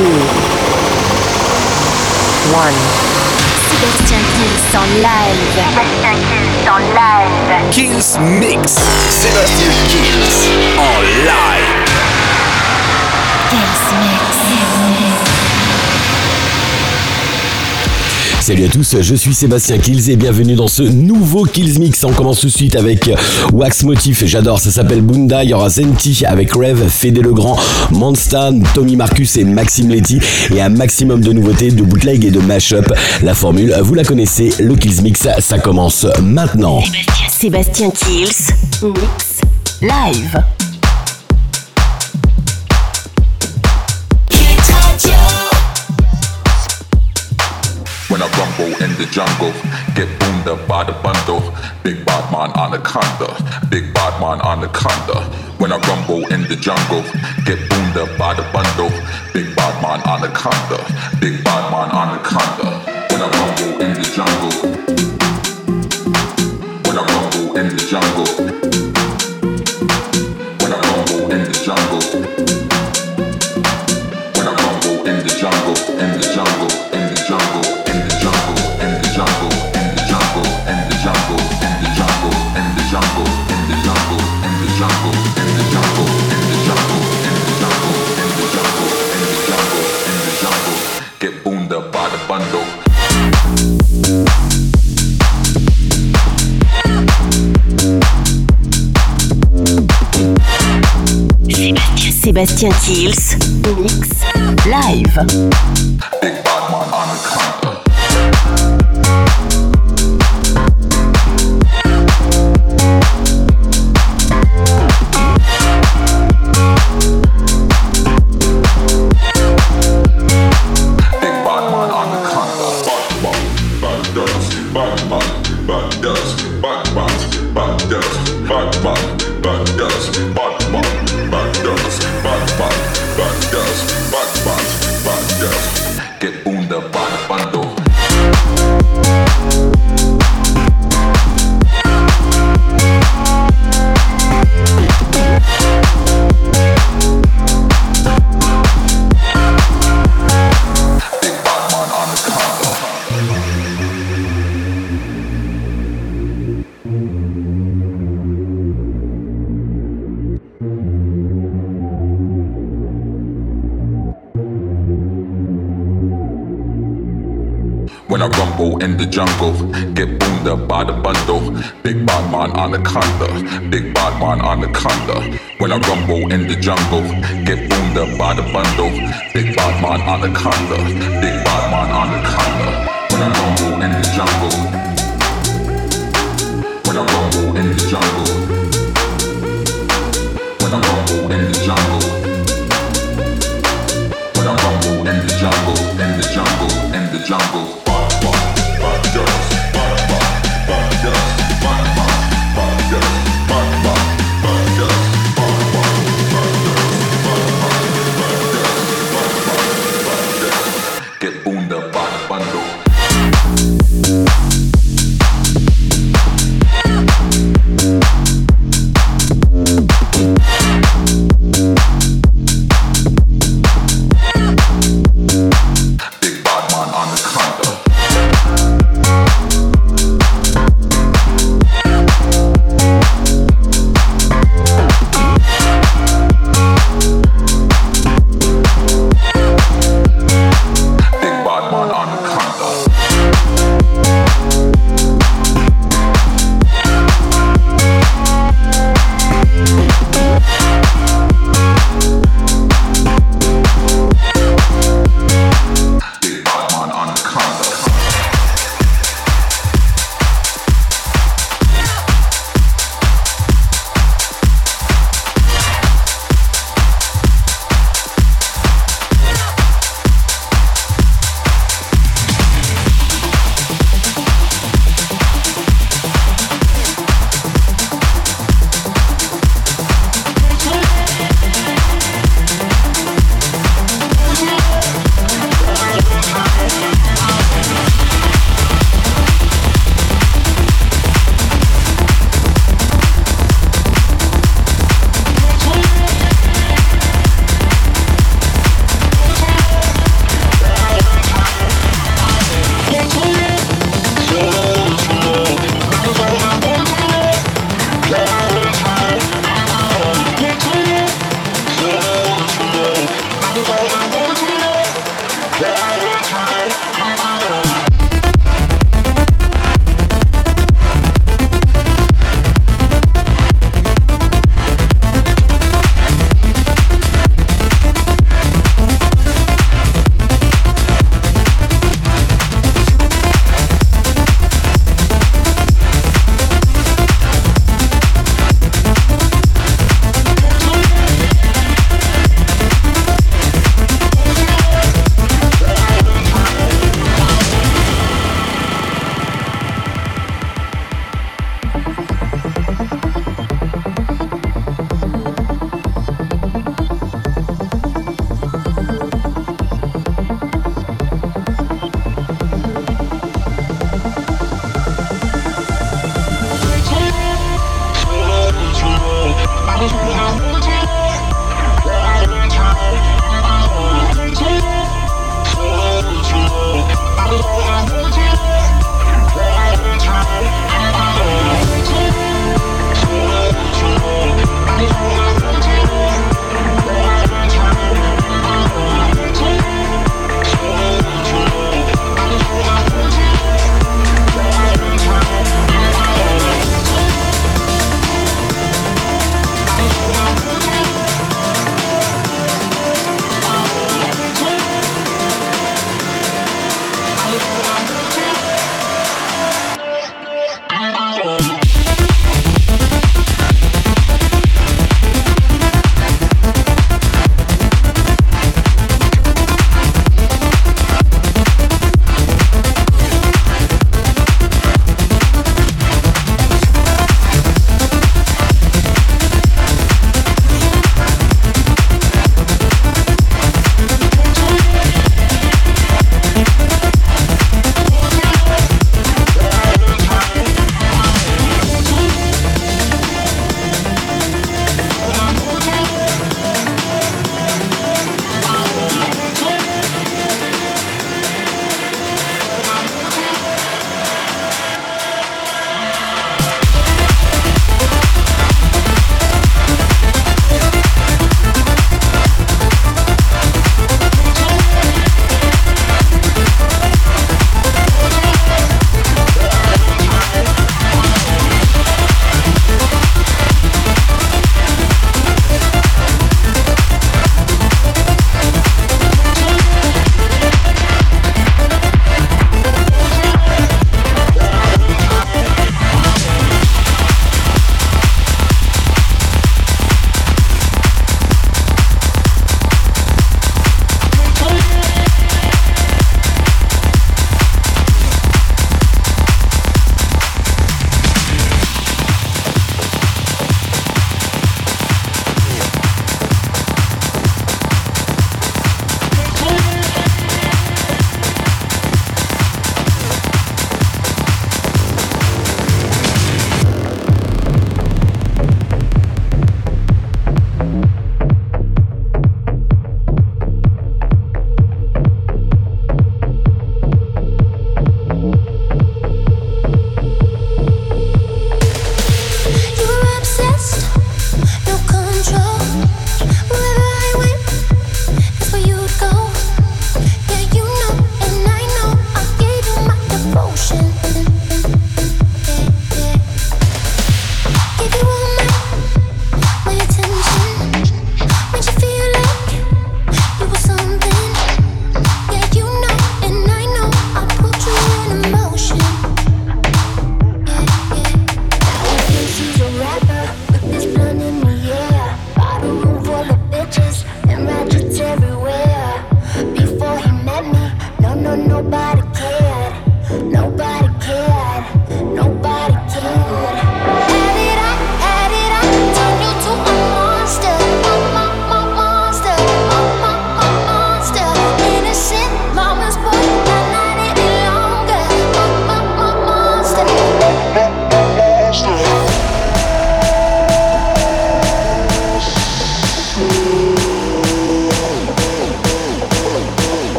two, one. Sébastien Kills en live. Sébastien Kills en live. Kills Mix. Sébastien Kills en live. Kills Mix. Salut à tous, je suis Sébastien Kills et bienvenue dans ce nouveau Kills Mix. On commence tout de suite avec Wax Motif, j'adore, ça s'appelle Bunda. Il y aura Zenti avec Rev, Fede Legrand, Monstan, Tommy Marcus et Maxime Letty. Et un maximum de nouveautés, de bootleg et de mashup. La formule, vous la connaissez, le Kills Mix, ça commence maintenant. Sébastien Kills Mix Live. Rumble in the jungle, get boomed up by the bundle. Big bad man anaconda, big bad man anaconda. When I rumble in the jungle, get boomed up by the bundle. Big bad man anaconda, big bad man anaconda. When I rumble in the jungle, when I rumble in the jungle, Sébastien Kills Mix Live. By the bundle. Big bad man anaconda, big bad man anaconda. When I rumble in the jungle, get boomed up by the bundle. Big bad man anaconda, big bad man anaconda. When I rumble in the jungle, when I rumble in the jungle, when I rumble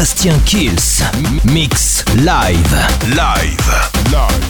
Sébastien Kills. Mix live. Live. Live.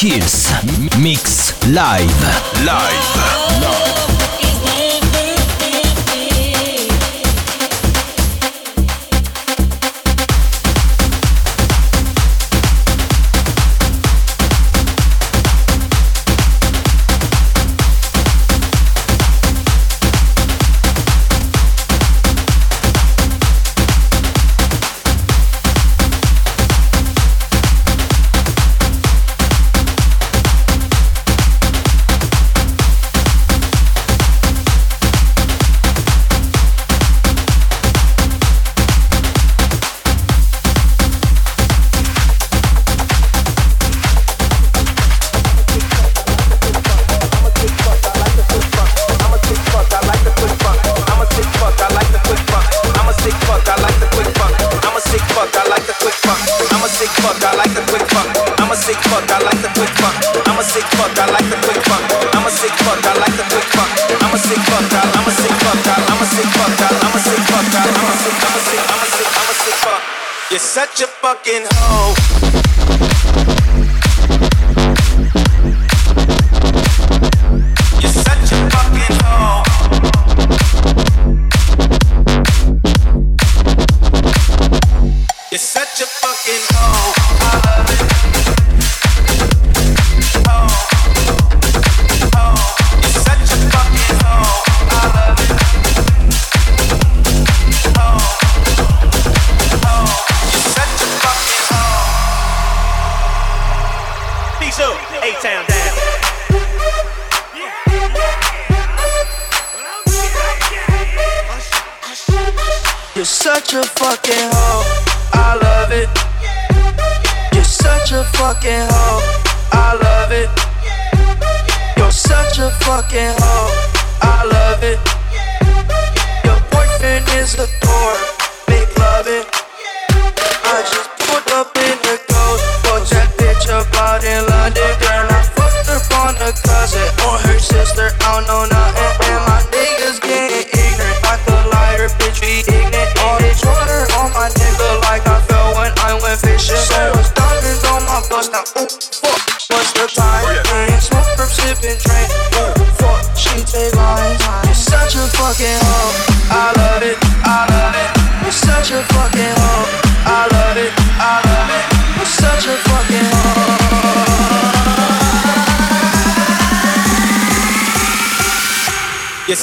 Kills. Mix live. Live.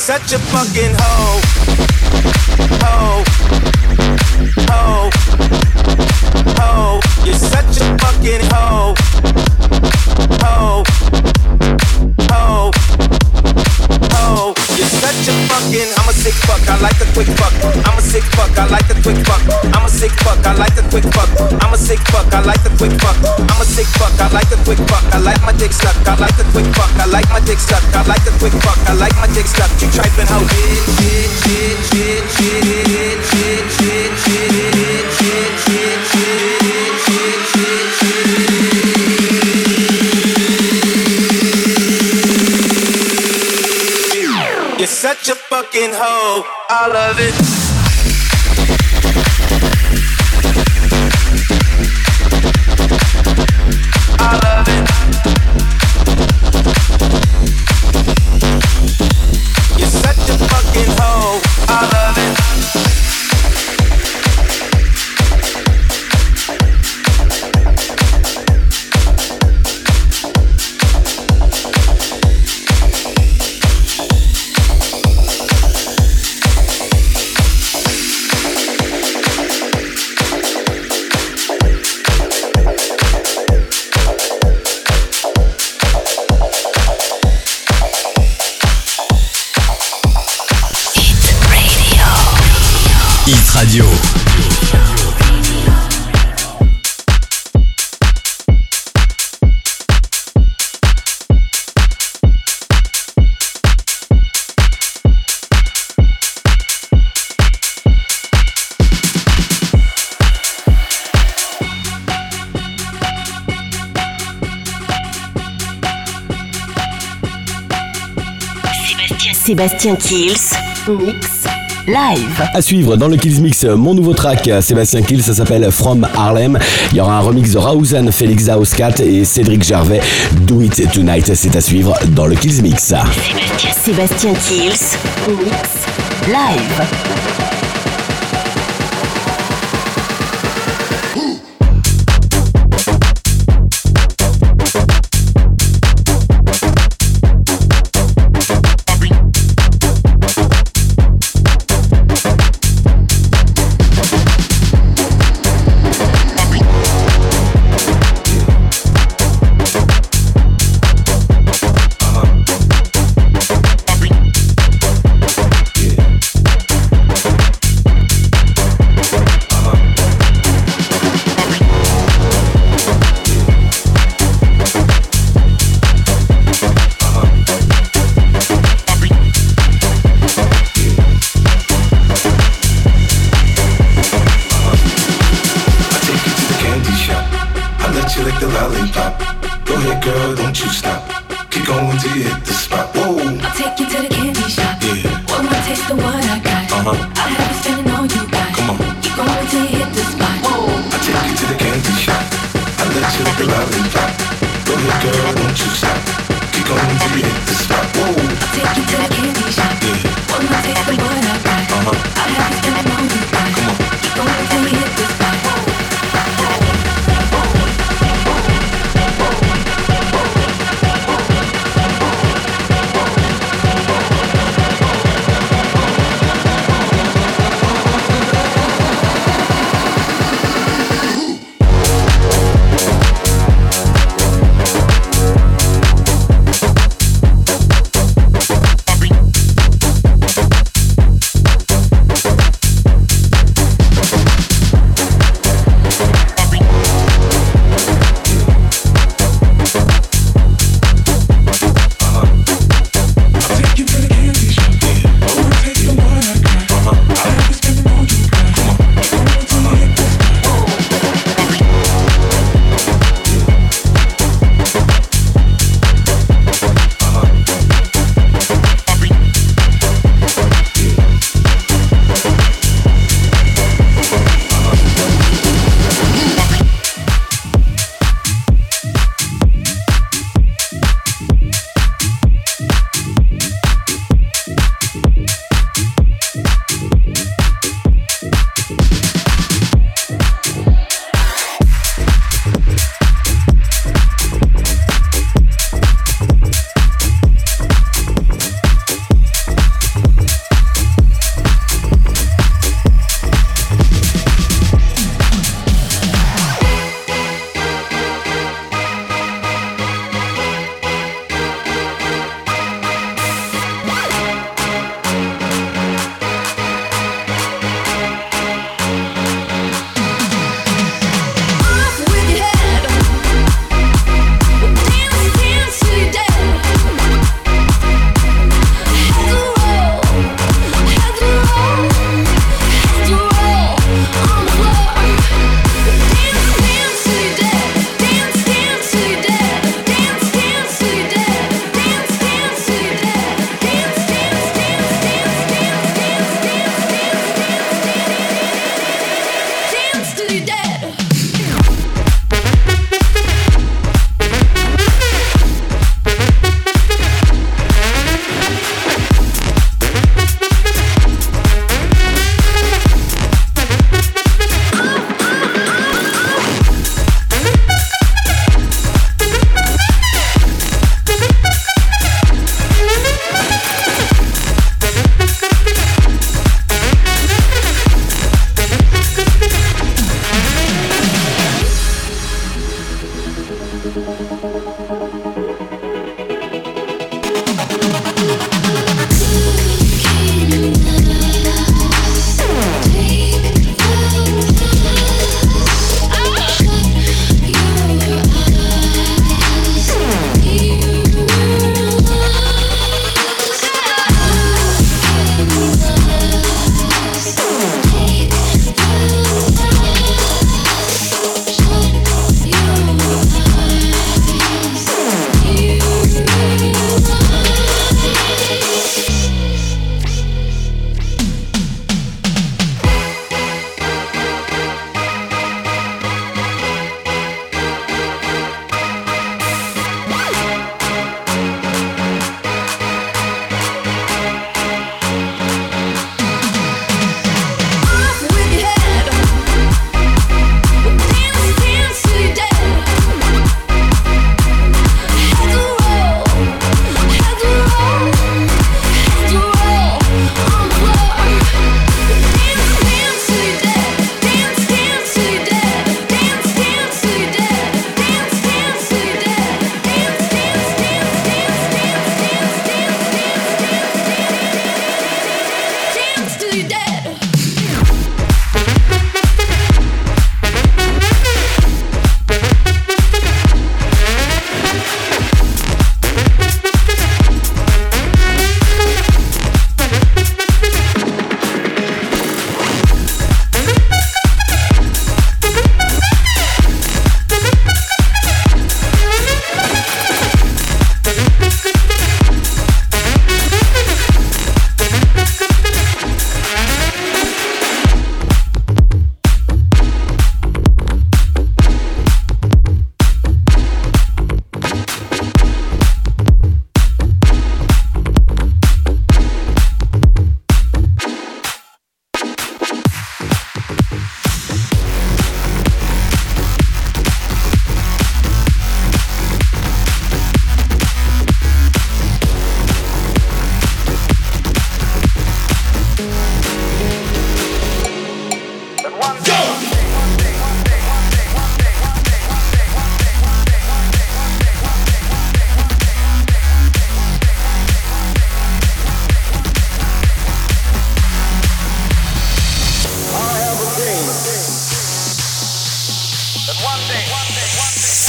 Such a fucking hoe. Such fucking. I'm a sick fuck. I like a quick fuck. I'm a sick fuck. I like a quick fuck. I'm a sick fuck. I like a quick fuck. I'm a sick fuck. I like a quick fuck. I'm a sick fuck. I like a quick fuck. I like my dick stuck. I like a quick fuck. I like my dick stuck. I like a quick fuck. I like my dick stuck. You tripping hoe? Shit, shit, shit, shit, shit, shit, shit, shit, shit, shit, shit, shit, fucking hoe. I love it. Radio. Sébastien Kills. Mix. Live. À suivre dans le Kills Mix, mon nouveau track, Sébastien Kills, ça s'appelle From Harlem. Il y aura un remix de Raouzan, Félix Zaoskat et Cédric Gervais. Do It Tonight, c'est à suivre dans le Kills Mix. Sébastien Kills, mix live. your love and fact. Go ahead, girl, won't you stop? Keep on till the spot.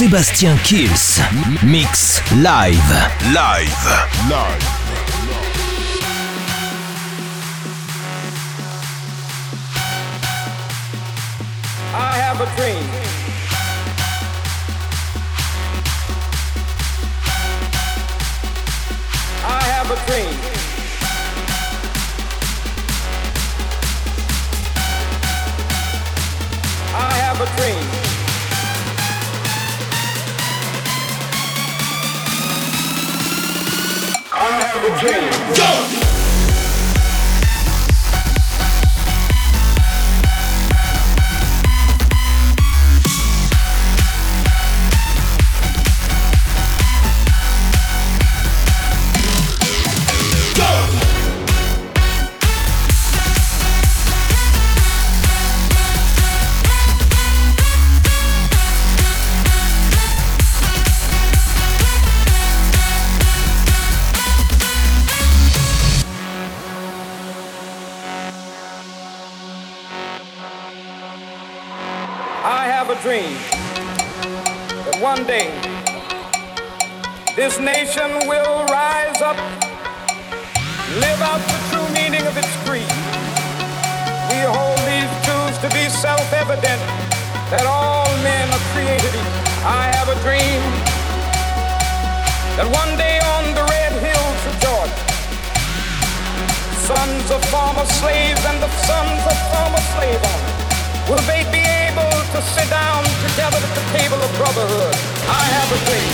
Sébastien Kills. Mix live. Live. Live. together at the table of brotherhood. I have a dream.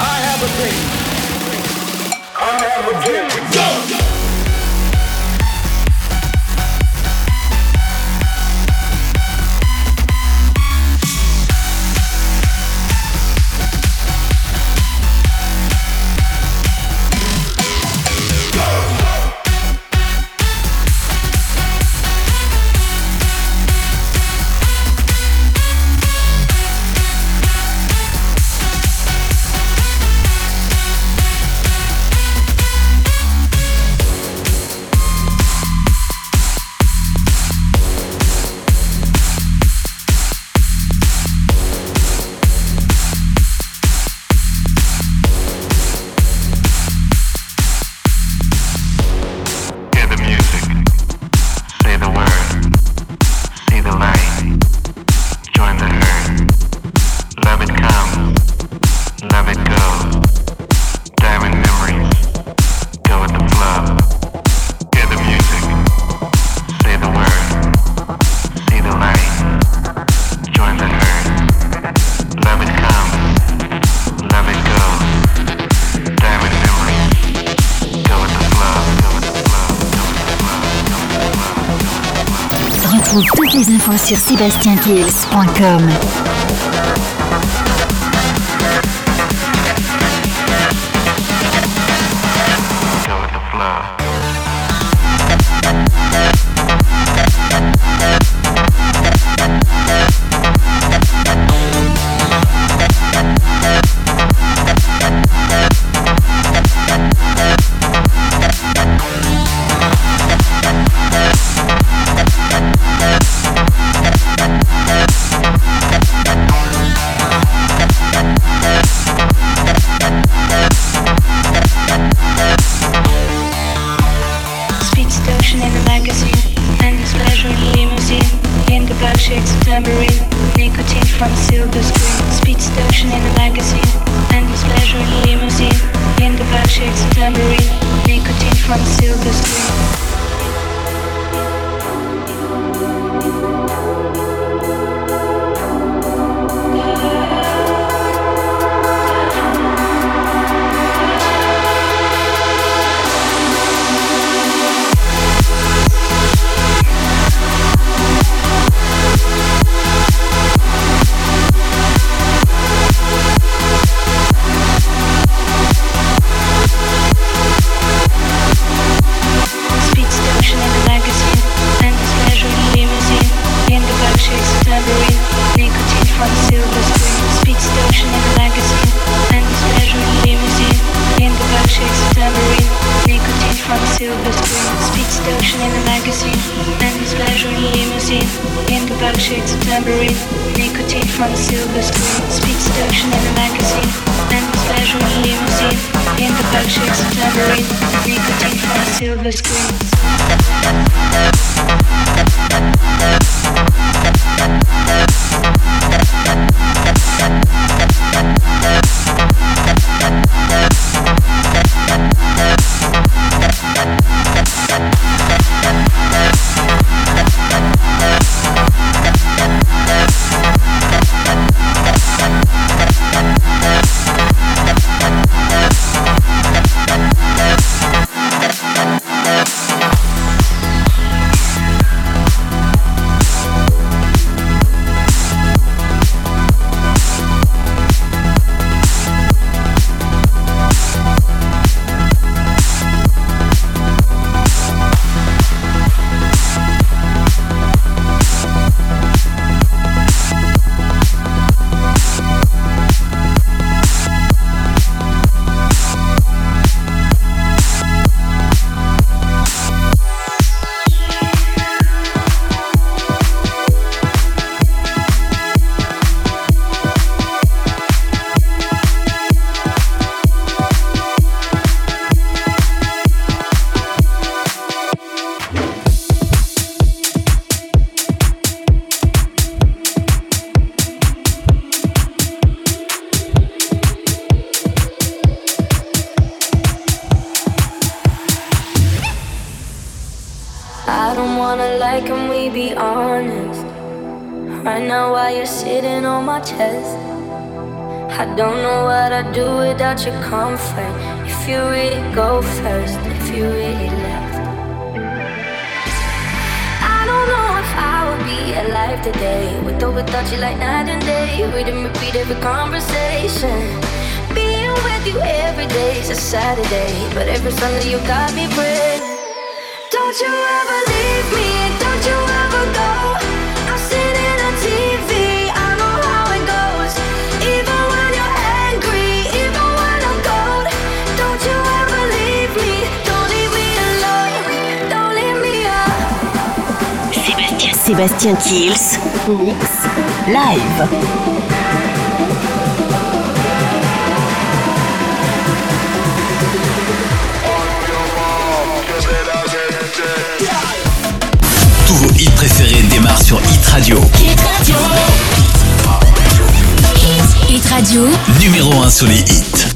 I have a dream. I have a dream. Go! SébastienKills.com Sébastien Kills, Mix, Live. Tous vos hits préférés démarrent sur Hit Radio. Hit Radio. Hit Radio. Numéro 1 sur les hits.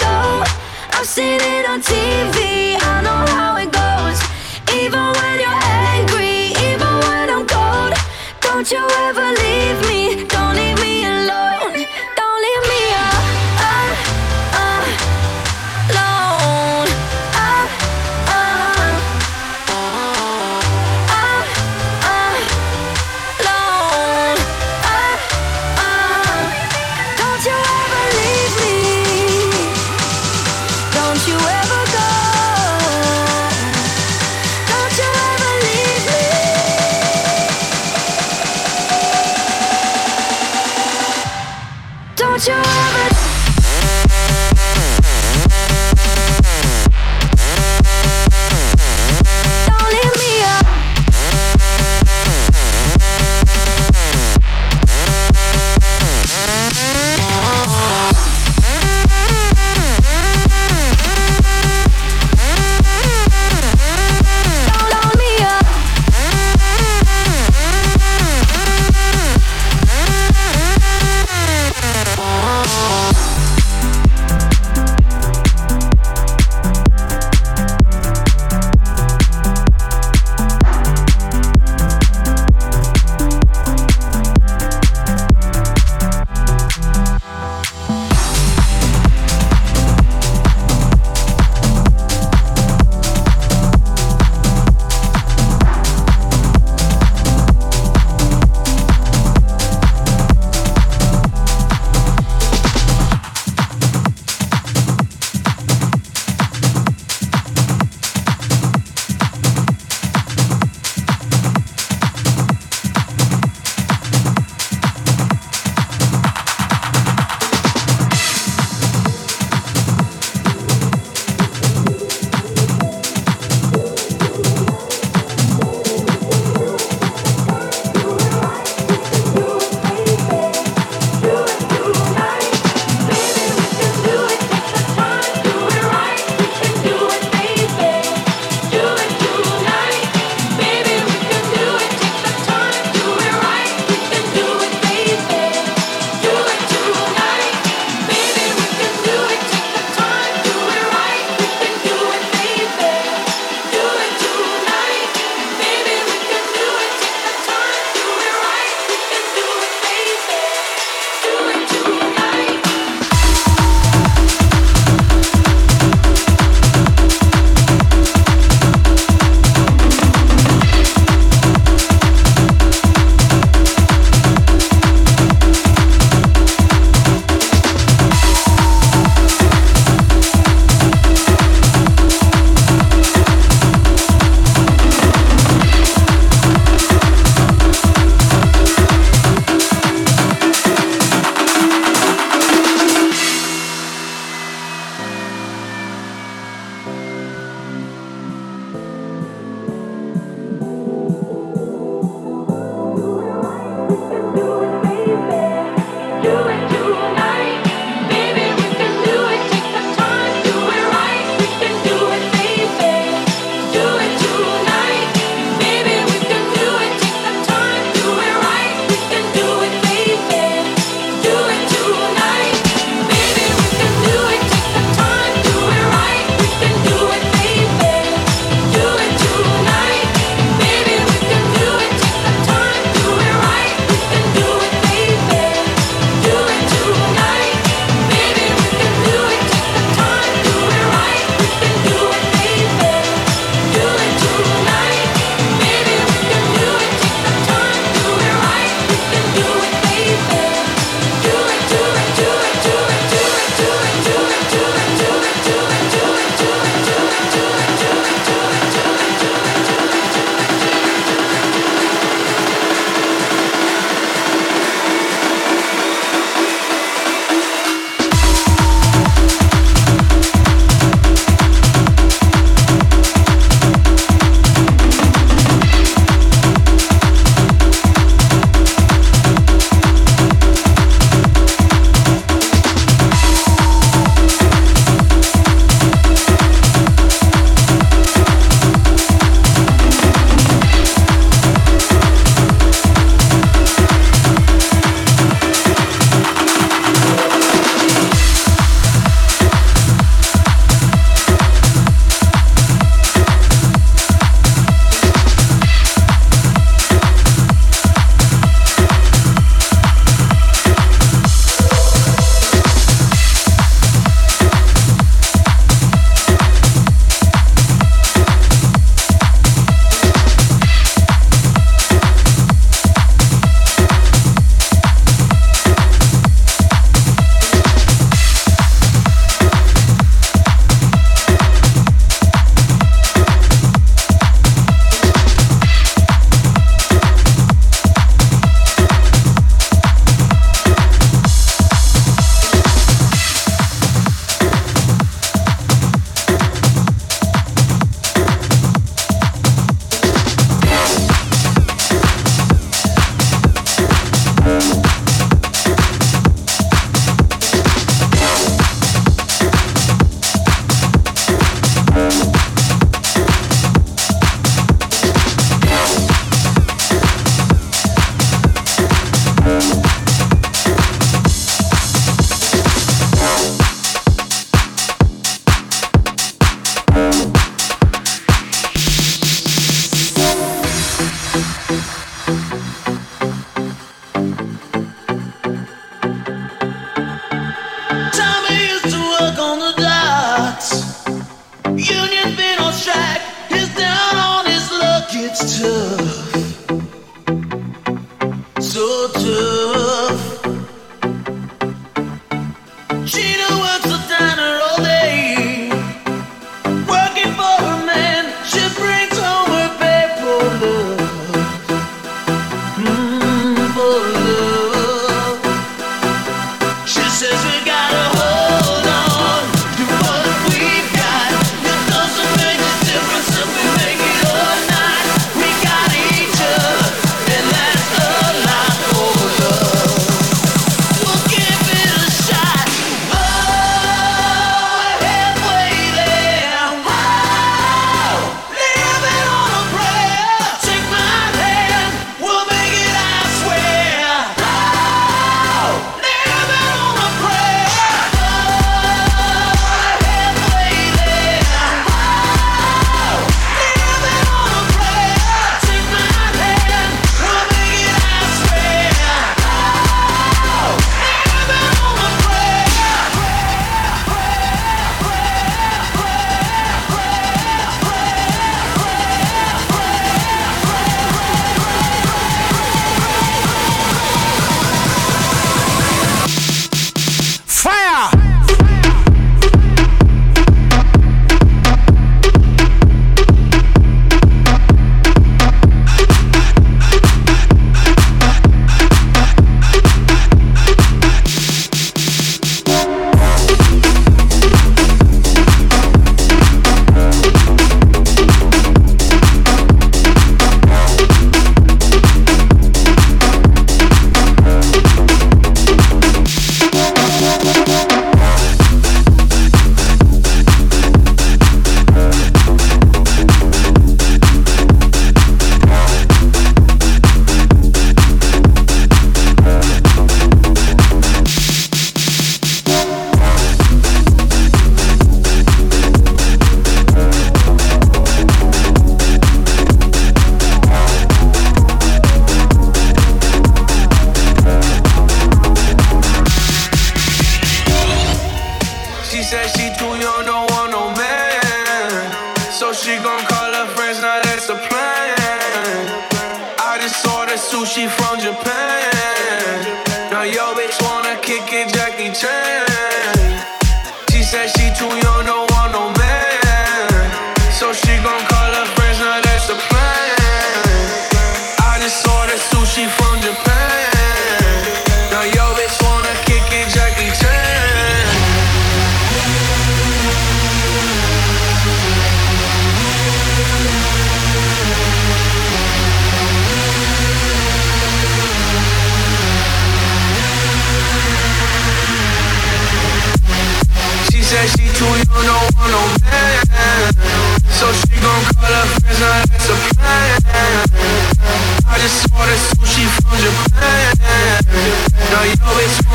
I've seen it on TV, I know how it goes. Even when you're angry, even when I'm cold, don't you ever leave me,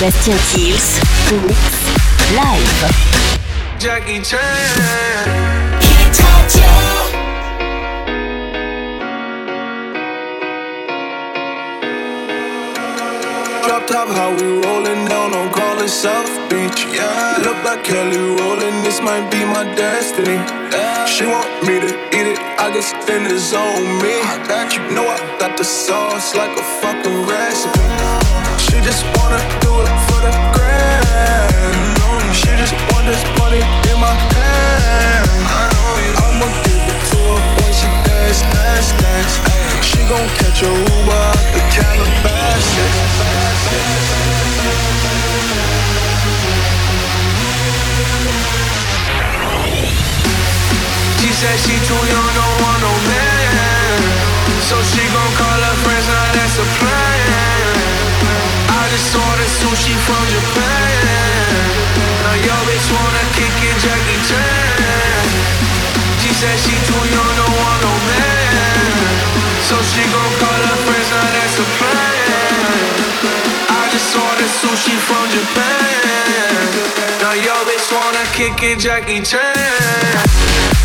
Sébastien Kills, Mix, Live. Jackie Chan. Drop top, how we rolling down on Collins South Beach. Yeah, look like Kelly Rowland, this might be my destiny. She want me to eat it, I guess then it's on me. That you know I got the sauce like a fucking recipe. Just wanna do it for the grand. She just want this money in my hand. I'ma give it to her when she dance, dance, dance. She gon' catch a Uber out the Calabasas. She said she too young, don't want no man. So she gon' call her friends, now that's a plan. Just ordered sushi from Japan. Now yo bitch wanna kick it, Jackie Chan. She said she too young, don't want no man. So she gon' call her friends, now that's a plan. I just ordered sushi from Japan. Now yo bitch wanna kick it, Jackie Chan.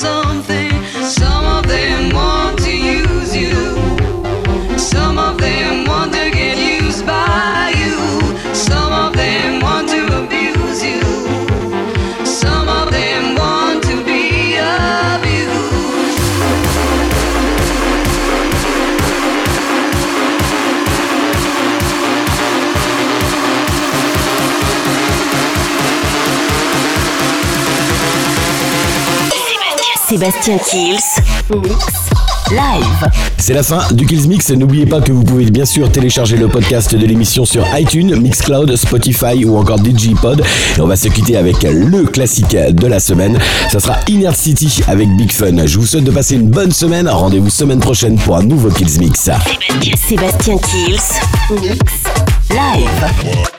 something Sébastien Kills, Mix, Live. C'est la fin du Kills Mix. N'oubliez pas que vous pouvez bien sûr télécharger le podcast de l'émission sur iTunes, Mixcloud, Spotify ou encore Digipod. Et on va se quitter avec le classique de la semaine. Ça sera Inner City avec Big Fun. Je vous souhaite de passer une bonne semaine. Rendez-vous semaine prochaine pour un nouveau Kills Mix. Sébastien, Sébastien Kills, Mix, Live.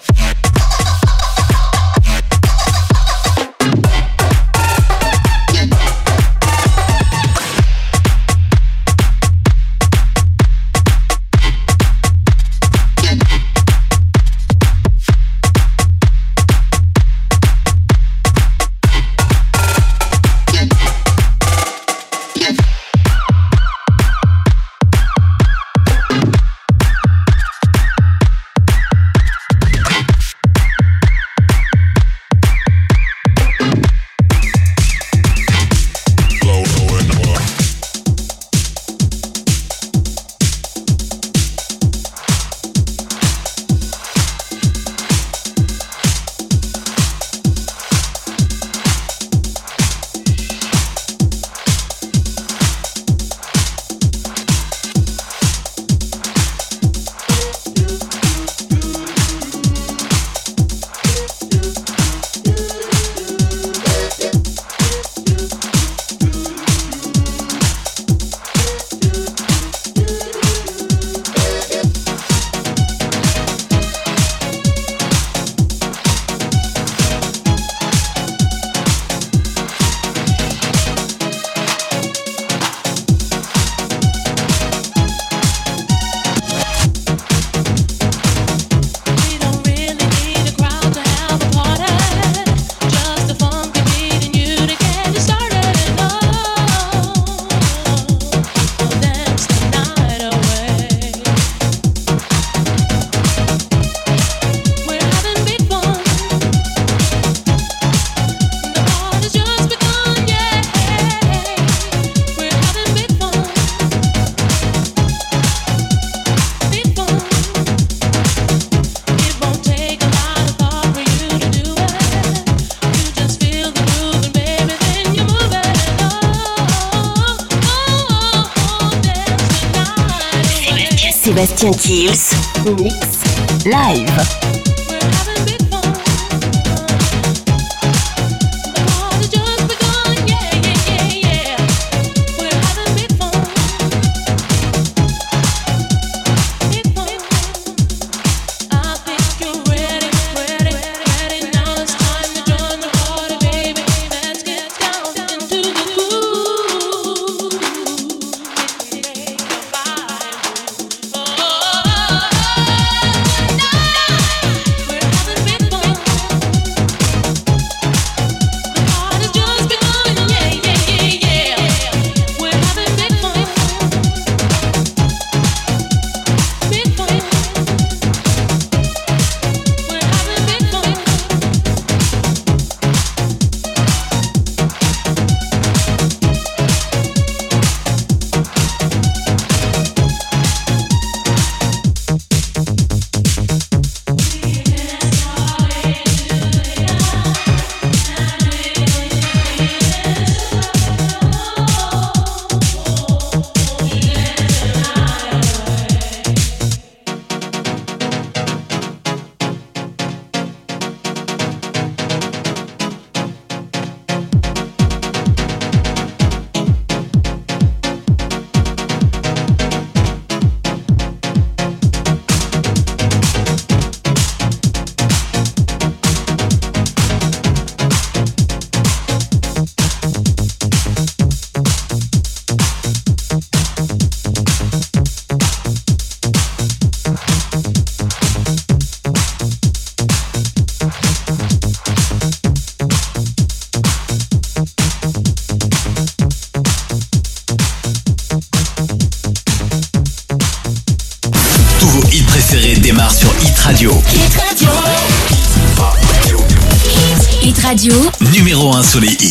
Sébastien Kills, Mix, Live. Rhapsody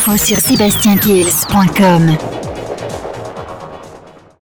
infos sur sébastiankills.com.